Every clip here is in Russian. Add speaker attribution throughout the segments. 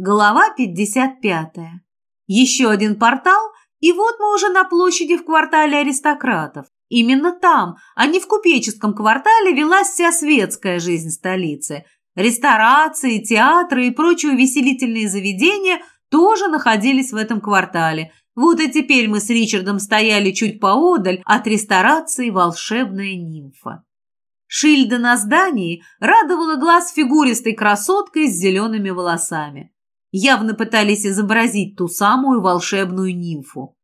Speaker 1: Глава 55. Еще один портал, и вот мы уже на площади в квартале аристократов. Именно там, а не в купеческом квартале, велась вся светская жизнь столицы. Ресторации, театры и прочие увеселительные заведения тоже находились в этом квартале. Вот и теперь мы с Ричардом стояли чуть поодаль от ресторации «Волшебная нимфа». Шильда на здании радовала глаз фигуристой красоткой с зелеными волосами явно пытались изобразить ту самую волшебную нимфу.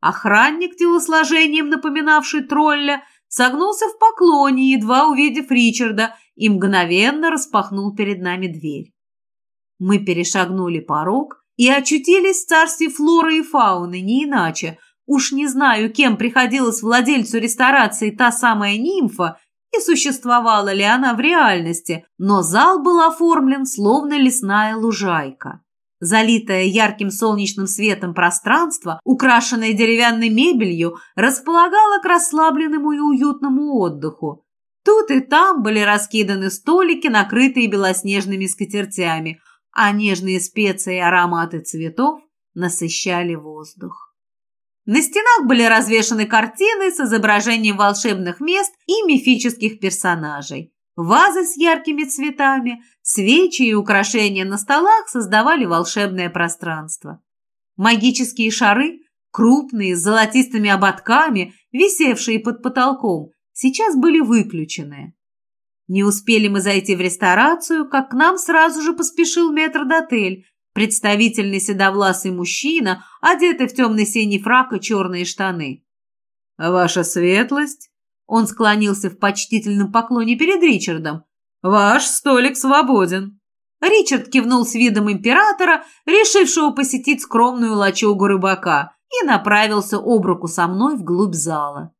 Speaker 1: Охранник, телосложением напоминавший тролля, согнулся в поклоне, едва увидев Ричарда, и мгновенно распахнул перед нами дверь. Мы перешагнули порог и очутились в царстве флоры и фауны, не иначе. Уж не знаю, кем приходилась владельцу ресторации та самая нимфа и существовала ли она в реальности, но зал был оформлен словно лесная лужайка. Залитое ярким солнечным светом пространство, украшенное деревянной мебелью, располагало к расслабленному и уютному отдыху. Тут и там были раскиданы столики, накрытые белоснежными скатертями, а нежные специи и ароматы цветов насыщали воздух. На стенах были развешаны картины с изображением волшебных мест и мифических персонажей. Вазы с яркими цветами, свечи и украшения на столах создавали волшебное пространство. Магические шары, крупные, с золотистыми ободками, висевшие под потолком, сейчас были выключены. Не успели мы зайти в ресторацию, как к нам сразу же поспешил метрдотель, Представительный седовласый мужчина, одетый в темный синий фрак и черные штаны.
Speaker 2: «Ваша светлость?» Он склонился в почтительном поклоне перед Ричардом. «Ваш столик свободен».
Speaker 1: Ричард кивнул с видом императора, решившего посетить скромную лачугу рыбака, и направился об руку со мной вглубь зала.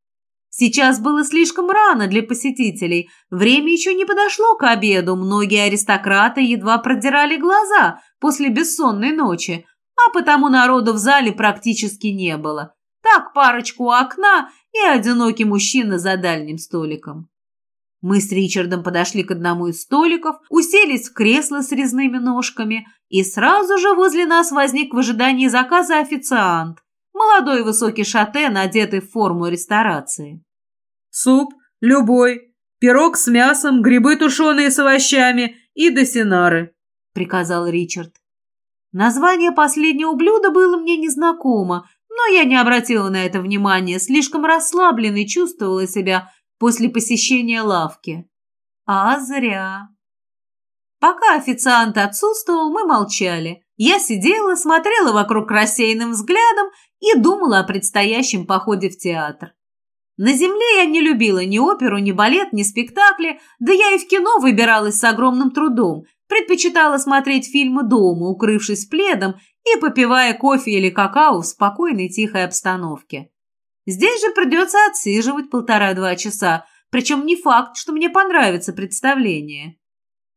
Speaker 1: Сейчас было слишком рано для посетителей. Время еще не подошло к обеду. Многие аристократы едва продирали глаза после бессонной ночи, а потому народу в зале практически не было. Так парочку у окна и одинокий мужчина за дальним столиком. Мы с Ричардом подошли к одному из столиков, уселись в кресло с резными ножками, и сразу же возле нас возник в ожидании заказа официант, Молодой высокий шатен, одетый в форму ресторации.
Speaker 2: «Суп, любой, пирог с мясом, грибы тушеные с овощами и досинары», — приказал Ричард.
Speaker 1: Название последнего блюда было мне незнакомо, но я не обратила на это внимания, слишком расслабленной чувствовала себя после посещения лавки. А зря. Пока официант отсутствовал, мы молчали. Я сидела, смотрела вокруг рассеянным взглядом и думала о предстоящем походе в театр. На земле я не любила ни оперу, ни балет, ни спектакли, да я и в кино выбиралась с огромным трудом, предпочитала смотреть фильмы дома, укрывшись пледом и попивая кофе или какао в спокойной тихой обстановке. Здесь же придется отсиживать полтора-два часа, причем не факт, что мне понравится представление.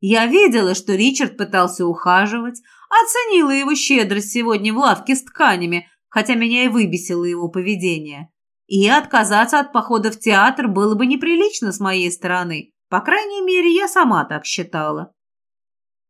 Speaker 1: Я видела, что Ричард пытался ухаживать, оценила его щедрость сегодня в лавке с тканями, хотя меня и выбесило его поведение. И отказаться от похода в театр было бы неприлично с моей стороны. По крайней мере, я сама так считала.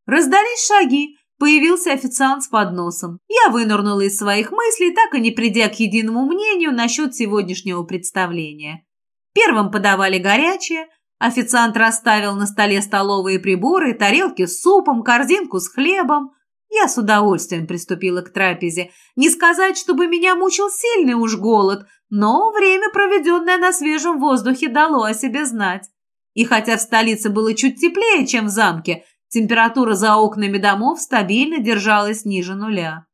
Speaker 1: Раздались шаги, появился официант с подносом. Я вынырнула из своих мыслей, так и не придя к единому мнению насчет сегодняшнего представления. Первым подавали горячее, официант расставил на столе столовые приборы, тарелки с супом, корзинку с хлебом. Я с удовольствием приступила к трапезе. Не сказать, чтобы меня мучил сильный уж голод, но время, проведенное на свежем воздухе, дало о себе знать. И хотя в столице было чуть теплее, чем в замке, температура за окнами домов стабильно держалась ниже нуля.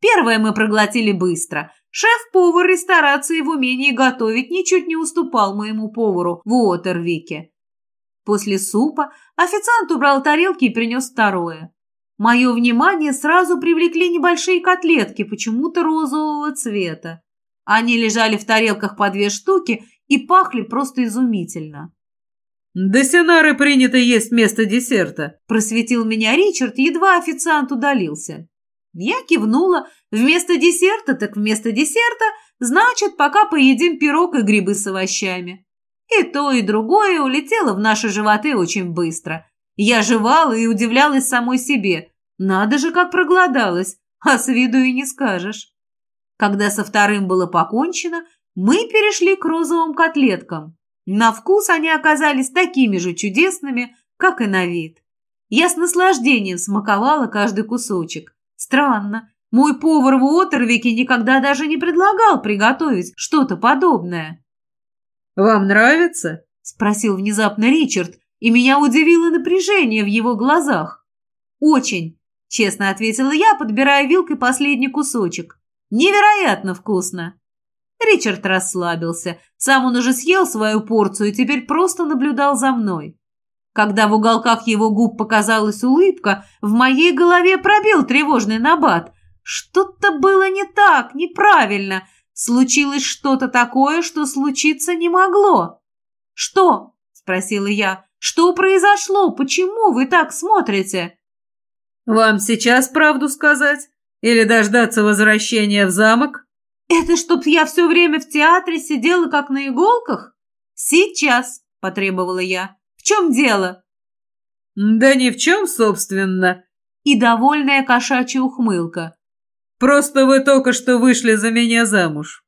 Speaker 1: Первое мы проглотили быстро. Шеф-повар ресторации в умении готовить ничуть не уступал моему повару в Уотервике. После супа официант убрал тарелки и принес второе. Мое внимание сразу привлекли небольшие котлетки, почему-то розового цвета. Они лежали в тарелках по две штуки и пахли просто изумительно.
Speaker 2: «Десинары принято есть вместо десерта», –
Speaker 1: просветил меня Ричард, едва официант удалился. Я кивнула. Вместо десерта, так вместо десерта, значит, пока поедим пирог и грибы с овощами. И то, и другое улетело в наши животы очень быстро – я жевала и удивлялась самой себе. Надо же, как проголодалась, а с виду и не скажешь. Когда со вторым было покончено, мы перешли к розовым котлеткам. На вкус они оказались такими же чудесными, как и на вид. Я с наслаждением смаковала каждый кусочек. Странно, мой повар в Отервике никогда даже не предлагал приготовить что-то подобное.
Speaker 2: «Вам нравится?»
Speaker 1: – спросил внезапно Ричард, и меня удивило напряжение в его глазах. «Очень», – честно ответила я, подбирая вилкой последний кусочек. «Невероятно вкусно!» Ричард расслабился. Сам он уже съел свою порцию и теперь просто наблюдал за мной. Когда в уголках его губ показалась улыбка, в моей голове пробил тревожный набат. Что-то было не так, неправильно. Случилось что-то такое, что случиться не могло. «Что?» – спросила я. «Что произошло? Почему вы так смотрите?»
Speaker 2: «Вам сейчас правду сказать? Или дождаться возвращения в замок?»
Speaker 1: «Это чтоб я все время в театре сидела как на иголках?» «Сейчас», – потребовала я. «В чем дело?»
Speaker 2: «Да ни в чем, собственно».
Speaker 1: И довольная кошачья ухмылка.
Speaker 2: «Просто вы только что вышли за меня замуж».